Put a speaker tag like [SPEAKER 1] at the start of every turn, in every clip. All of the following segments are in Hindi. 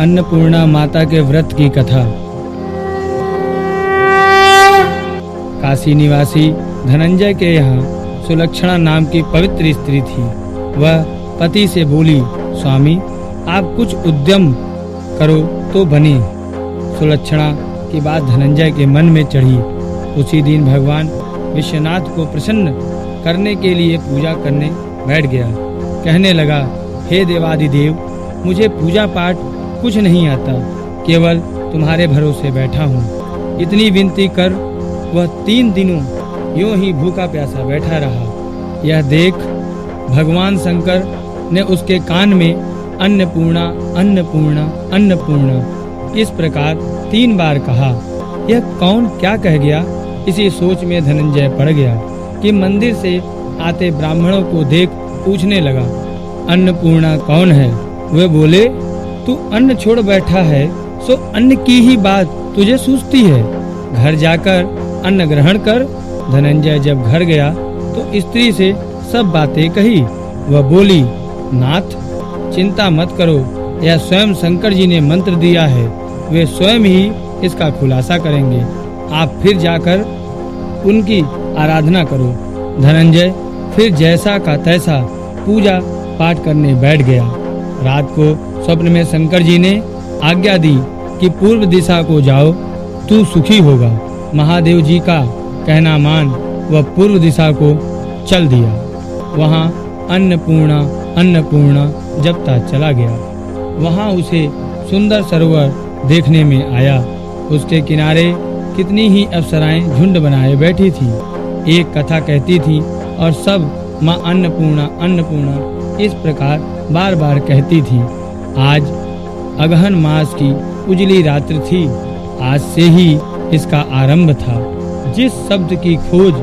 [SPEAKER 1] अन्नपूर्णा माता के व्रत की कथा। काशी निवासी धनंजय के यहाँ सुलक्षणा नाम की पवित्र स्त्री थी। वह पति से बोली, स्वामी, आप कुछ उद्यम करो तो बने। सुलक्षणा की बात धनंजय के मन में चढ़ी। उसी दिन भगवान विश्वनाथ को प्रसन्न करने के लिए पूजा करने बैठ गया। कहने लगा, हे देवादिदेव, मुझे पूजा पाठ कुछ नहीं आता, केवल तुम्हारे भरोसे बैठा हूँ। इतनी विनती कर वह तीन दिनों यूँ ही भूखा प्यासा बैठा रहा। यह देख भगवान शंकर ने उसके कान में अन्नपूर्णा अन्नपूर्णा अन्नपूर्णा, इस प्रकार तीन बार कहा, यह कौन क्या कह गया? इसी सोच में धनंजय पड़ गया कि मंदिर से आते ब्राह्मणों को देख पूछने लगा, अन्नपूर्णा कौन है? वे बोले तू अन्न छोड़ बैठा है, सो अन्न की ही बात तुझे सूझती है। घर जाकर अन्न ग्रहण कर, धनंजय जब घर गया तो स्त्री से सब बातें कही। वह बोली, नाथ, चिंता मत करो, यह स्वयं शंकर जी ने मंत्र दिया है, वे स्वयं ही इसका खुलासा करेंगे। आप फिर जाकर उनकी आराधना करो। धनंजय फिर जैसा का तैसा पूजा पाठ करने बैठ गया। रात को स्वप्न में शंकर जी ने आज्ञा दी कि पूर्व दिशा को जाओ, तू सुखी होगा। महादेव जी का कहना मान वह पूर्व दिशा को चल दिया। वहाँ अन्नपूर्णा अन्नपूर्णा जपता चला गया। वहाँ उसे सुंदर सरोवर देखने में आया। उसके किनारे कितनी ही अप्सराएँ झुंड बनाए बैठी थी। एक कथा कहती थी और सब माँ अन्नपूर्णा अन्नपूर्णा इस प्रकार बार बार कहती थी। आज अगहन मास की उजली रात्रि थी। आज से ही इसका आरंभ था। जिस शब्द की खोज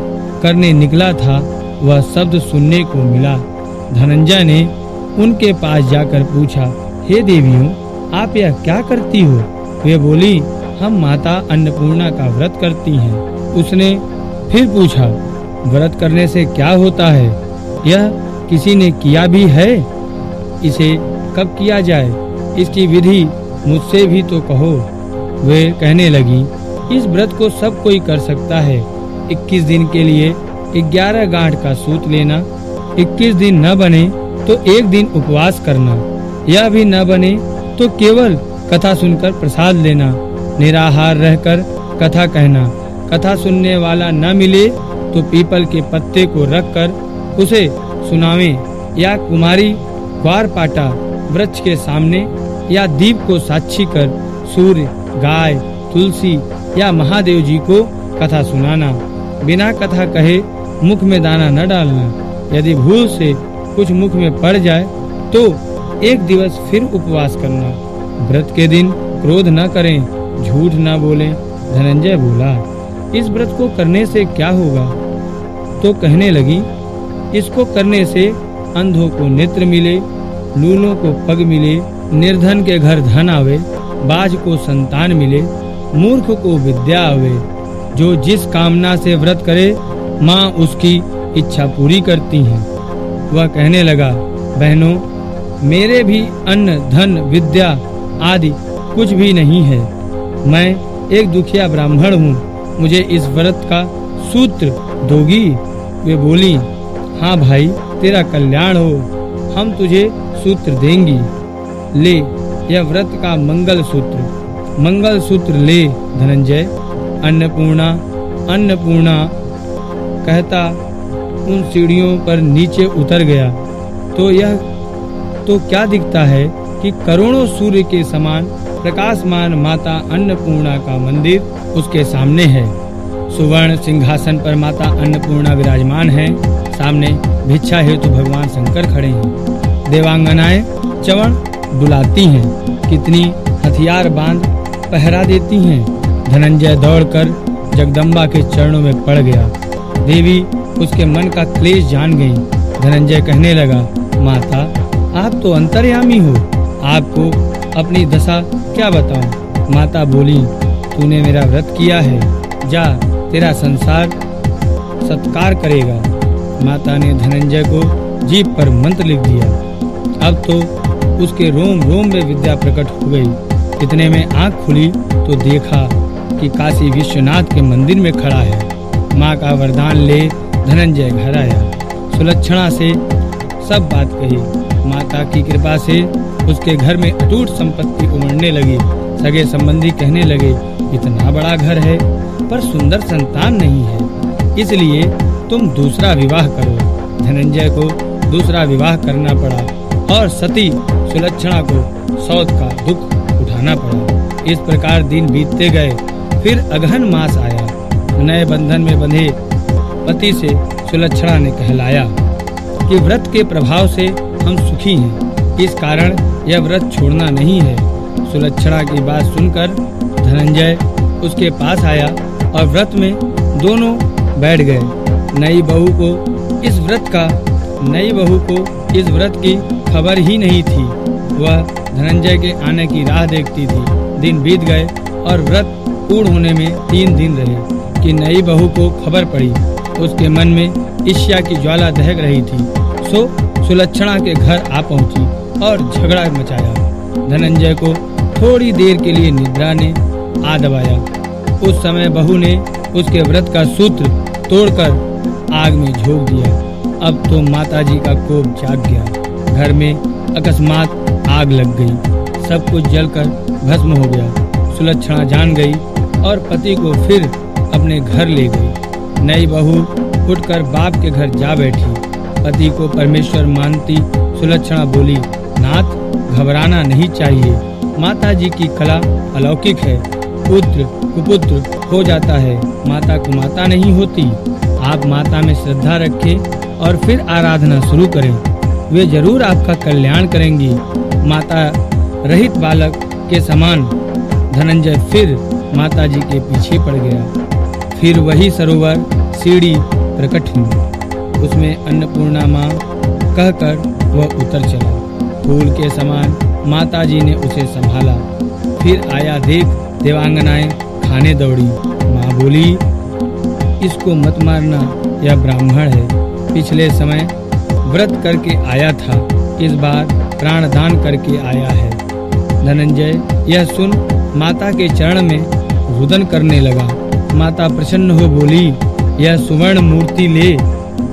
[SPEAKER 1] करने निकला था, वह शब्द सुनने को मिला। धनंजय ने उनके पास जाकर पूछा, हे देवियों, आप यह क्या करती हो? वे बोली, हम माता अन्नपूर्णा का व्रत करती हैं। उसने फिर पूछा, व्रत करने से क्या होता है? यह किसी ने किया भी है? इसे कब किया जाए, इसकी विधि मुझसे भी तो कहो। वे कहने लगी, इस व्रत को सब कोई कर सकता है। 21 दिन के लिए 11 गांठ का सूत लेना। 21 दिन न बने तो एक दिन उपवास करना। यह भी न बने तो केवल कथा सुनकर प्रसाद लेना। निराहार रहकर कथा कहना। कथा सुनने वाला न मिले तो पीपल के पत्ते को रखकर उसे सुनावे। या कुमारी द्वार पाटा वृक्ष के सामने या दीप को साक्षी कर सूर्य, गाय, तुलसी या महादेव जी को कथा सुनाना। बिना कथा कहे मुख में दाना न डालना। यदि भूल से कुछ मुख में पड़ जाए तो एक दिवस फिर उपवास करना। व्रत के दिन क्रोध न करें, झूठ न बोलें, धनंजय बोला, इस व्रत को करने से क्या होगा? तो कहने लगी, इसको करने से अंधों को नेत्र मिले लूलों को पग मिले, निर्धन के घर धन आवे, बाज को संतान मिले, मूर्ख को विद्या आवे। जो जिस कामना से व्रत करे, माँ उसकी इच्छा पूरी करती हैं। वह कहने लगा, बहनों, मेरे भी अन्न, धन, विद्या आदि कुछ भी नहीं है। मैं एक दुखिया ब्राह्मण हूँ, मुझे इस व्रत का सूत्र दोगी। वे बोली हाँ भाई तेरा कल्याण हो, हम तुझे सूत्र देंगी। ले, यह व्रत का मंगल सूत्र मंगल सूत्र ले, धनंजय। अन्नपूर्णा अन्नपूर्णा। कहता, उन सीढ़ियों पर नीचे उतर गया। तो यह तो क्या दिखता है कि करोड़ों सूर्य के समान प्रकाशमान माता अन्नपूर्णा का मंदिर उसके सामने है। सुवर्ण सिंहासन पर माता अन्नपूर्णा विराजमान है। सामने भिक्षा हेतु भगवान शंकर खड़े हैं। देवांगनाएँ चवण बुलाती हैं। कितनी हथियार बाँध पहरा देती हैं। धनंजय दौड़कर जगदम्बा के चरणों में पड़ गया। देवी उसके मन का क्लेश जान गई। धनंजय कहने लगा, माता, आप तो अंतर्यामी हो। आपको अपनी दशा क्या बताऊँ? माता बोली, तूने मेरा व्रत किया है। जा, तेरा संसार सत्कार करेगा। माता ने धनंजय को जीप पर मंत्र लिख दिया। अब तो उसके रोम रोम में विद्या प्रकट हो गई। इतने में आँख खुली तो देखा कि काशी विश्वनाथ के मंदिर में खड़ा है। माँ का वरदान ले धनंजय घर आया। सुलक्षणा से सब बात कही। माता की कृपा से उसके घर में अटूट संपत्ति उमड़ने लगी। सगे संबंधी कहने लगे, इतना बड़ा घर है, पर सुंदर संतान नहीं है। इसलिए तुम दूसरा विवाह करो। धनंजय को दूसरा विवाह करना पड़ा और सती सुलक्षणा को सौत का दुख उठाना पड़ा। इस प्रकार दिन बीतते गए, फिर अगहन मास आया। नए बंधन में बंधे पति से सुलक्षणा ने कहलाया कि व्रत के प्रभाव से हम सुखी हैं। इस कारण यह व्रत छोड़ना नहीं है। सुलक्षणा की बात सुनकर धनंजय उसके पास आया और व्रत में दोनों बैठ गए। नई बहू को इस व्रत का, नई बहू को इस व्रत की खबर ही नहीं थी। वह धनंजय के आने की राह देखती थी। दिन बीत गए और व्रत पूर्ण होने में तीन दिन रहे कि नई बहू को खबर पड़ी। उसके मन में ईर्ष्या की ज्वाला दहक रही थी। सो सुलक्षणा के घर आ पहुँची और झगड़ा मचाया। धनंजय को थोड़ी देर के लिए निद्रा ने आ दबाया। उस समय बहू ने उसके व्रत का सूत्र तोड़कर आग में झोंक दिया। अब तो माताजी का कोप जाग गया। घर में अकस्मात आग लग गई। सब कुछ जलकर भस्म हो गया। सुलक्षणा जान गई और पति को फिर अपने घर ले गई। नई बहू उठकर बाप के घर जा बैठी। पति को परमेश्वर मानती सुलक्षणा बोली, नाथ, घबराना नहीं चाहिए। माता जी की कला अलौकिक है। पुत्र, कुपुत्र हो जाता है। माता को माता नहीं होती। आप माता में श्रद्धा रखें और फिर आराधना शुरू करें। वे ज़रूर आपका कल्याण करेंगी। माता रहित बालक के समान धनंजय फिर माता जी के पीछे पड़ गया। फिर वही सरोवर, सीढ़ी प्रकट हुई। उसमें अन्नपूर्णा माँ कहकर वह उतर चला। फूल के समान माता जी ने उसे संभाला। फिर आया देख देवांगनाएँ खाने दौड़ी। माँ बोली, इसको मत मारना, यह ब्राह्मण है। पिछले समय व्रत करके आया था। इस बार प्राण दान करके आया है। धनंजय यह सुन माता के चरण में रुदन करने लगा। माता प्रसन्न हो बोली, यह सुवर्ण मूर्ति ले,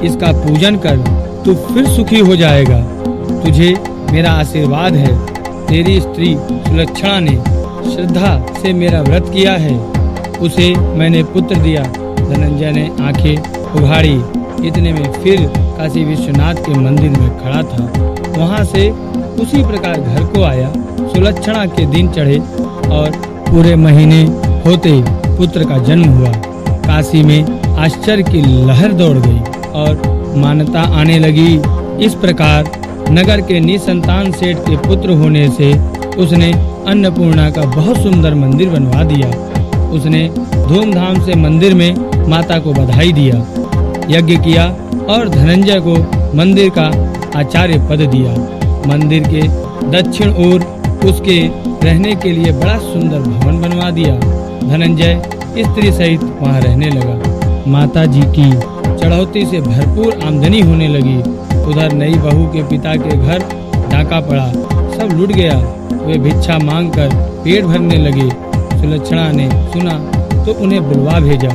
[SPEAKER 1] इसका पूजन कर, तू फिर सुखी हो जाएगा। तुझे मेरा आशीर्वाद है। तेरी स्त्री सुलक्षणा ने श्रद्धा से मेरा व्रत किया है। उसे मैंने पुत्र दिया। धनंजय ने आँखें उघाड़ी। इतने में फिर काशी विश्वनाथ के मंदिर में खड़ा था। वहाँ से उसी प्रकार घर को आया। सुलक्षणा के दिन चढ़े और पूरे महीने होते पुत्र का जन्म हुआ। काशी में आश्चर्य की लहर दौड़ गई और मान्यता आने लगी। इस प्रकार नगर के निसंतान सेठ के पुत्र होने से उसने अन्नपूर्णा का बहुत सुंदर मंदिर बनवा दिया। उसने धूमधाम से मंदिर में माता को बधाई दिया, यज्ञ किया और धनंजय को मंदिर का आचार्य पद दिया। मंदिर के दक्षिण ओर उसके रहने के लिए बड़ा सुंदर भवन बनवा दिया। धनंजय स्त्री सहित वहाँ रहने लगा। माता जी की चढ़ौती से भरपूर आमदनी होने लगी। उधर नई बहू के पिता के घर डाका पड़ा, सब लुट गया। वे भिक्षा मांगकर पेट भरने लगे। सुलक्षणा ने सुना तो उन्हें बुलवा भेजा।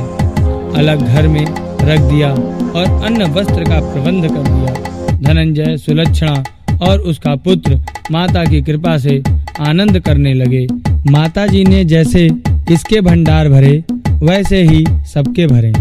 [SPEAKER 1] अलग घर में रख दिया और अन्य वस्त्र का प्रबंध कर दिया। धनंजय, सुलक्षणा और उसका पुत्र माता की कृपा से आनंद करने लगे। माता जी ने जैसे इसके भंडार भरे, वैसे ही सबके भरे।